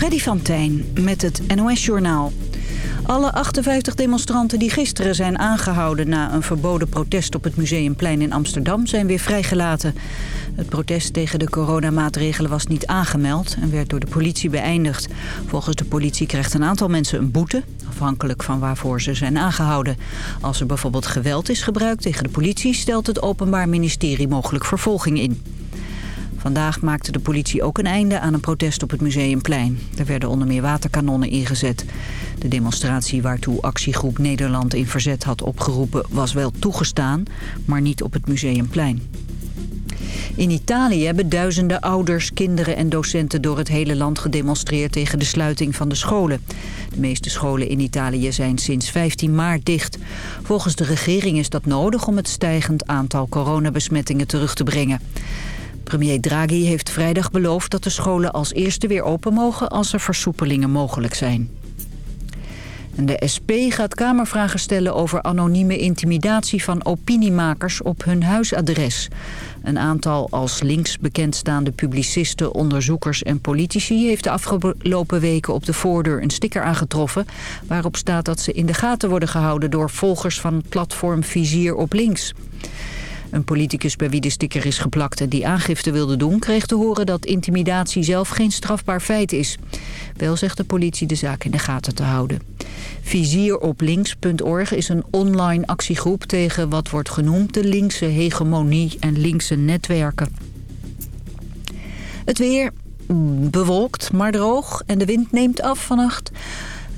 Freddy van Tijn met het NOS-journaal. Alle 58 demonstranten die gisteren zijn aangehouden... na een verboden protest op het Museumplein in Amsterdam zijn weer vrijgelaten. Het protest tegen de coronamaatregelen was niet aangemeld... en werd door de politie beëindigd. Volgens de politie krijgt een aantal mensen een boete... afhankelijk van waarvoor ze zijn aangehouden. Als er bijvoorbeeld geweld is gebruikt tegen de politie... stelt het Openbaar Ministerie mogelijk vervolging in. Vandaag maakte de politie ook een einde aan een protest op het Museumplein. Er werden onder meer waterkanonnen ingezet. De demonstratie waartoe actiegroep Nederland in verzet had opgeroepen... was wel toegestaan, maar niet op het Museumplein. In Italië hebben duizenden ouders, kinderen en docenten door het hele land gedemonstreerd tegen de sluiting van de scholen. De meeste scholen in Italië zijn sinds 15 maart dicht. Volgens de regering is dat nodig om het stijgend aantal coronabesmettingen terug te brengen. Premier Draghi heeft vrijdag beloofd dat de scholen als eerste weer open mogen als er versoepelingen mogelijk zijn. En de SP gaat Kamervragen stellen over anonieme intimidatie van opiniemakers op hun huisadres. Een aantal als links bekendstaande publicisten, onderzoekers en politici... heeft de afgelopen weken op de voordeur een sticker aangetroffen... waarop staat dat ze in de gaten worden gehouden door volgers van het platform Vizier op Links. Een politicus bij wie de sticker is geplakt en die aangifte wilde doen... kreeg te horen dat intimidatie zelf geen strafbaar feit is. Wel zegt de politie de zaak in de gaten te houden. Vizieroplinks.org is een online actiegroep tegen wat wordt genoemd... de linkse hegemonie en linkse netwerken. Het weer bewolkt, maar droog en de wind neemt af vannacht...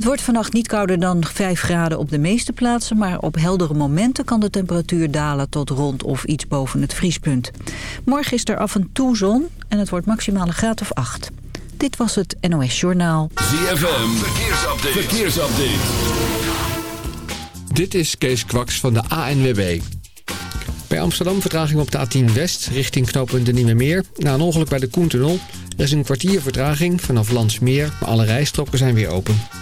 Het wordt vannacht niet kouder dan 5 graden op de meeste plaatsen... maar op heldere momenten kan de temperatuur dalen tot rond of iets boven het vriespunt. Morgen is er af en toe zon en het wordt maximaal een graad of 8. Dit was het NOS Journaal. ZFM, verkeersupdate. verkeersupdate. Dit is Kees Kwaks van de ANWB. Bij Amsterdam vertraging op de A10 West richting knooppunt de Nieuwe Meer. Na een ongeluk bij de Koentunnel. Er is een kwartier vertraging vanaf Landsmeer, maar alle rijstroken zijn weer open.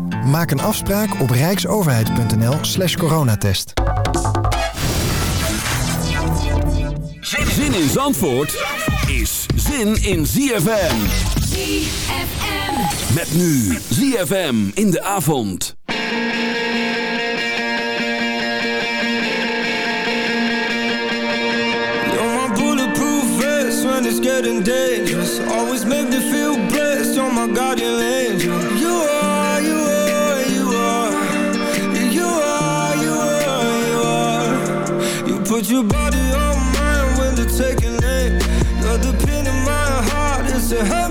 Maak een afspraak op rijksoverheid.nl slash coronatest. Zin in Zandvoort is zin in ZFM. ZFM. Met nu ZFM in de avond. it's getting dangerous Always make me feel blessed, you're my guardian angel your body on mine when they're taking aim You're the pin in my heart, it's a hand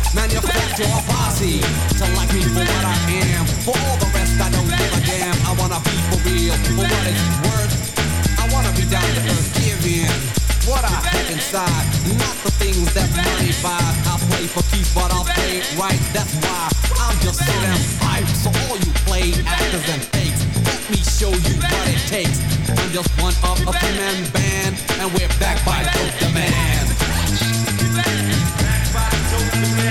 Manufacture a posse to like me for what I am. For all the rest, I don't give a damn. I wanna be for real, for what it's worth. I wanna be down to earth, give. What I have inside, not the things that money buys. I play for keeps, but I'll play it right. That's why I'm just so damn hype. So all you play actors and fakes, let me show you what it takes. I'm just one of a three-man band, and we're backed by Dope Demand. Back by Dope Demand.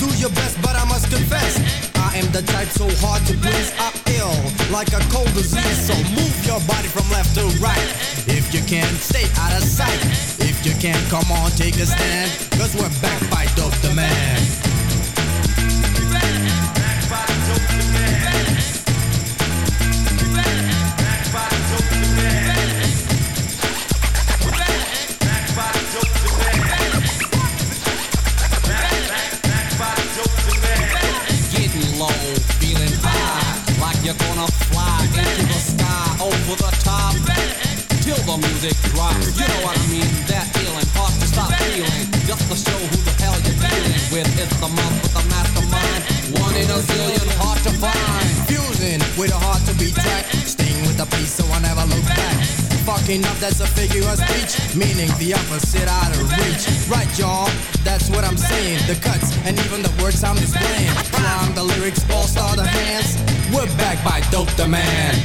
Do your best but I must confess I am the type so hard to please. I'm ill like a cold disease So move your body from left to right. If you can, stay out of sight. If you can, come on, take a stand. Cause we're back by the Man the month with the mastermind. One in a zillion, hard to find. Fusing with a heart to be tracked. Staying with the peace so I never look back. Fucking up, that's a figure of speech. Meaning the opposite out of reach. Right, y'all, that's what I'm saying. The cuts and even the words I'm displaying Rhyme, the lyrics, all star the hands. We're back by Dope the Man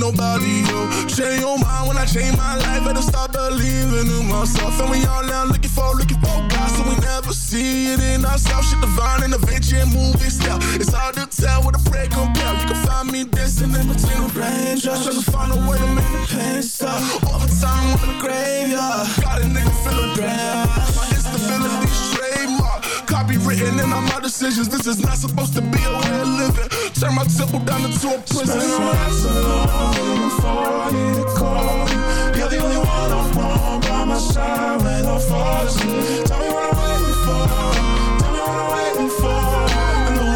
nobody, yo. Change your mind when I change my life, better start believing in myself. And we all now looking for, looking for God, so we never see it in ourselves. Shit divine and adventure and movie style. It's hard to tell what a prayer compare. You can find me dancing in between the raindrops, trying to find a way to make the pain stop. All the time in the graveyard, got a nigga feeling grand. My instability trademark, copywritten in all my decisions. This is not supposed to be a way of living. Turn my temple down into a prison. Spend nights alone, waiting for you to call. You're the only one I want by my side when I fall asleep. Tell me what I'm waiting for.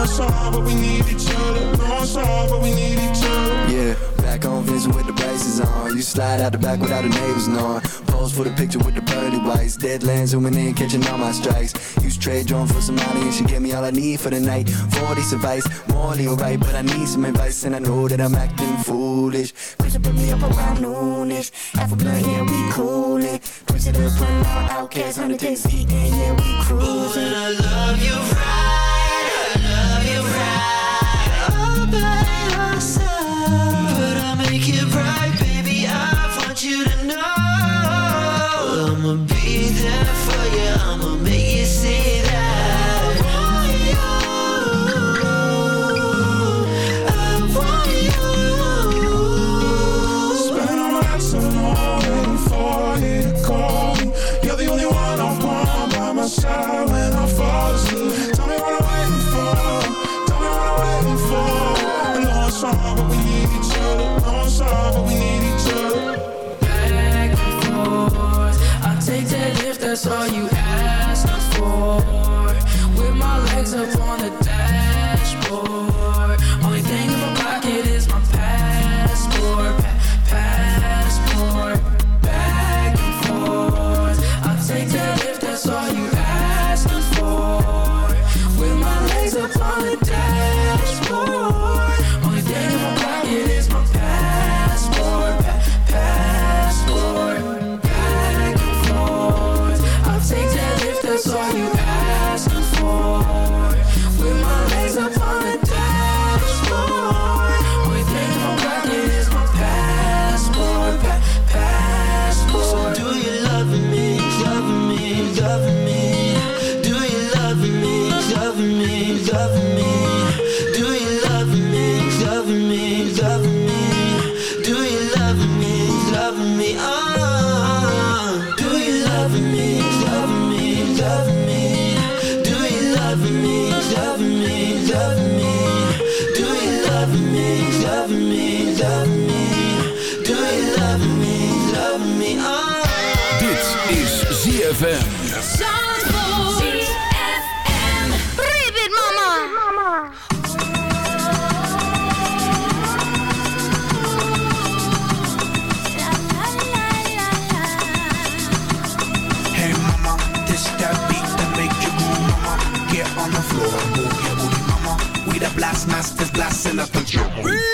I know but we need each other. No, it's but we need each other. Yeah, back on Vincent with the braces on. You slide out the back without the neighbors knowing. Pose for the picture with the pearly whites. Deadlands zooming in, catching all my strikes. Use trade drone for some money and she gave me all I need for the night. 40 advice, morally alright, but I need some advice and I know that I'm acting foolish. Push up me up around noonish. Half a blunt, yeah, we coolin'. Push it up, run out, outcast on the days eating, yeah, we cruising. Ooh, and I love you right, need each other. I'm sorry, but we need each other. Back and forth, I take that lift, that's all you asked for. With my legs up on the dash. Masters, blasting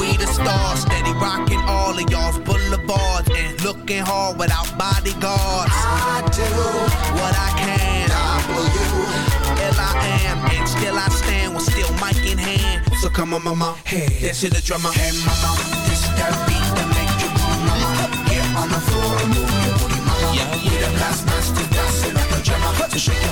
we the stars, steady rocking all of y'all's boulevards and looking hard without bodyguards. I do what I can. i W L I am, and still I stand with still mic in hand. So come on, mama, hey, this is the drummer. Hey, mama, this that beat that make you move, mama. Get on the floor and move your booty, mama. Yeah, yeah. We the blast masters, blasting up the drummer. So shake your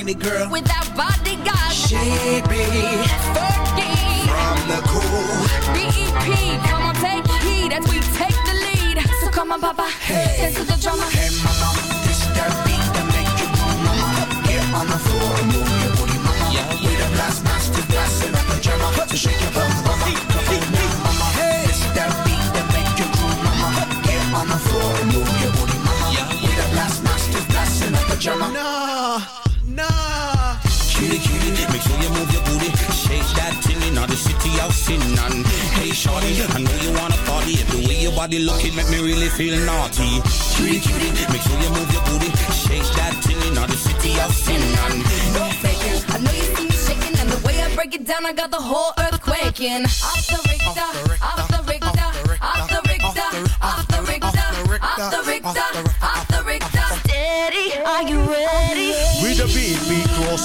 How we rocking it, girl. Without bodyguards. She be Fergie. from the cool. BEP, come on, take heed as we take the lead. So come on, Papa, dance to the drummer. Hey mama, this that beat that make you move, mama. Get on the floor and move your I know you wanna party. The way your body looking make me really feel naughty. Cutie, cutie, make sure you move your booty. Shake that tinny, now the city out sinning. Don't fake it. I know you see me shaking, and the way I break it down, I got the whole earth quaking. Off the Richter, off the Richter, off the Richter, off the Richter, off the Richter, off the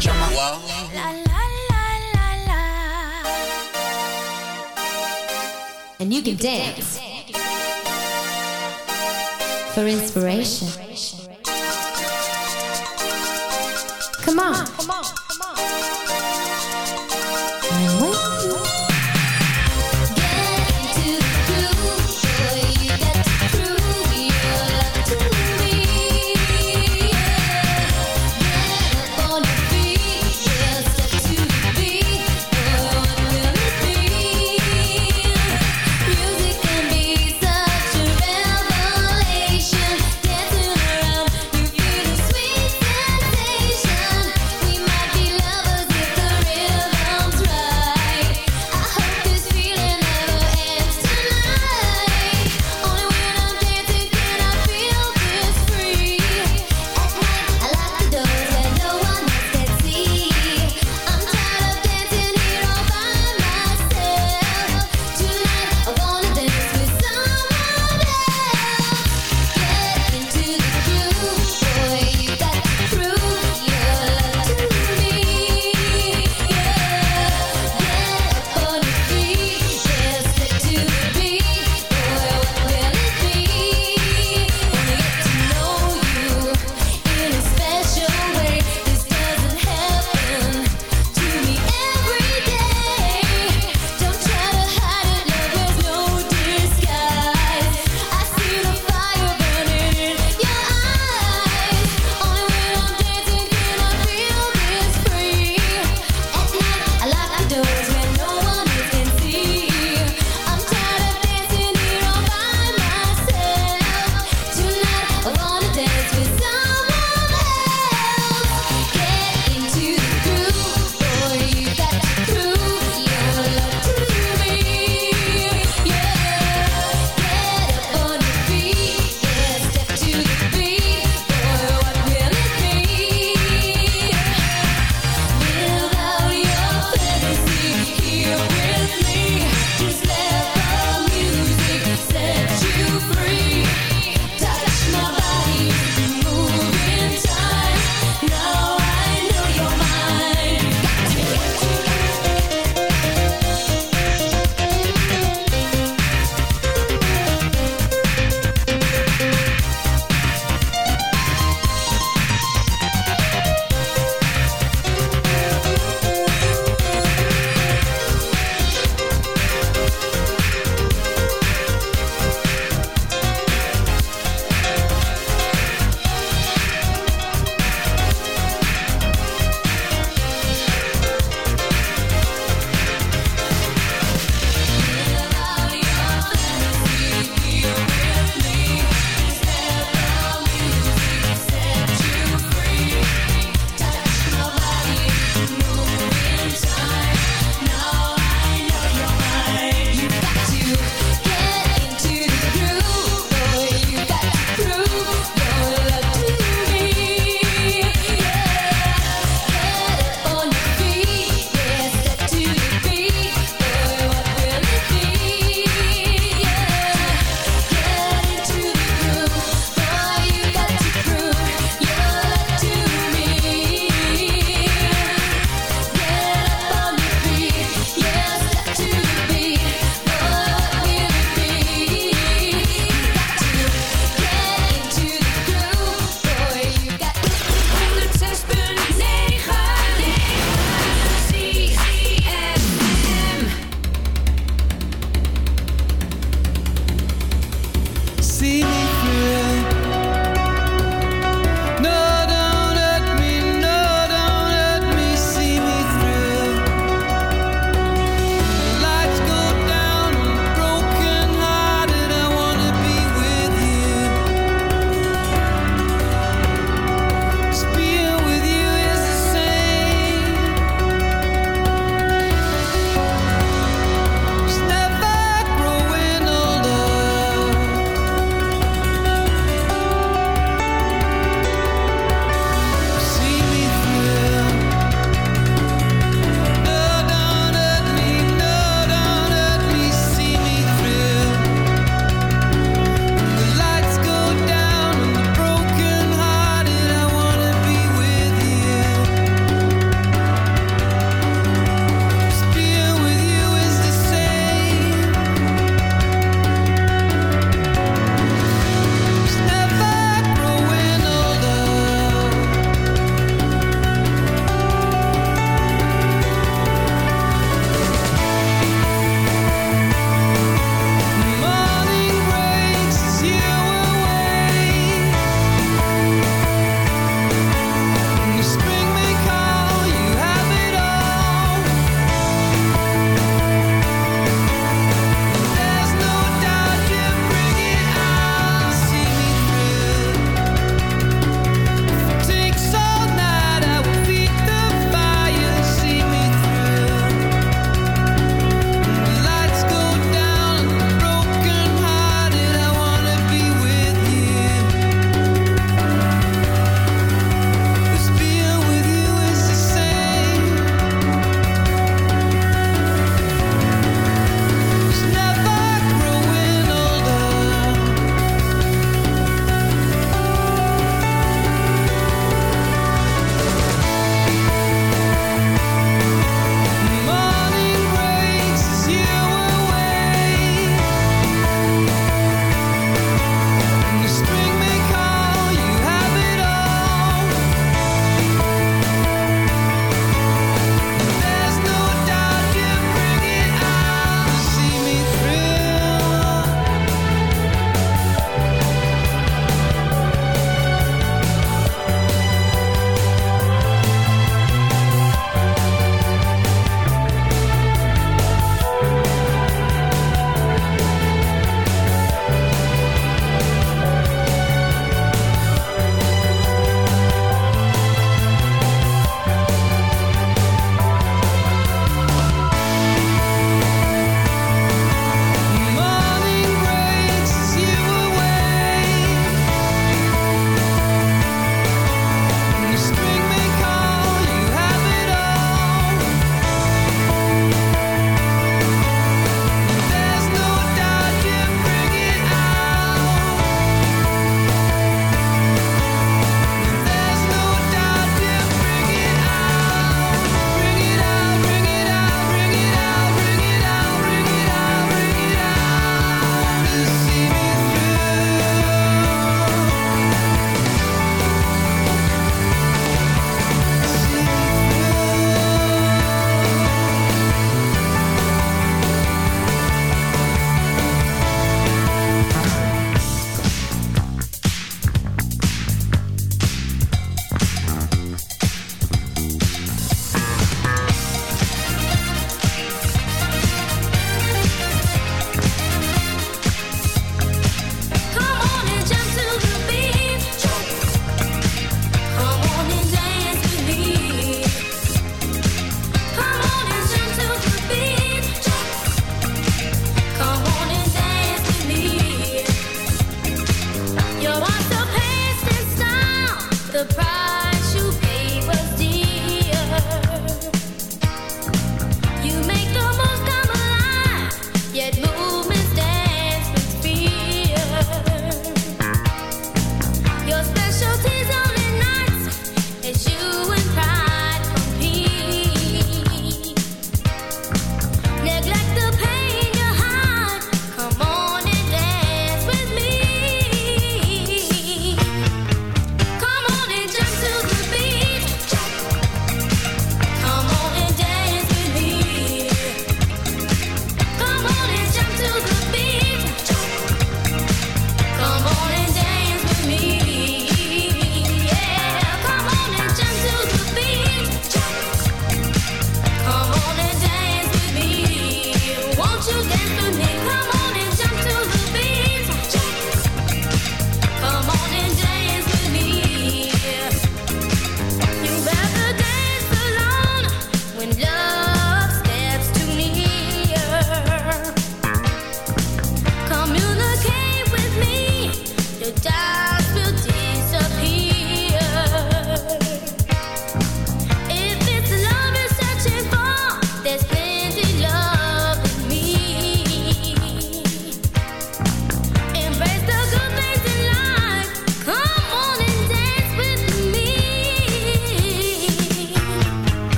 blasting up the drummer. La la la la la. and you can dance. For inspiration. Come on. I'm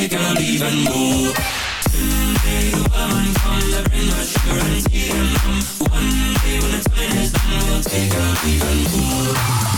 make out even more One day the I bring her sugar and tea and rum One day when the time is done, we'll take out even more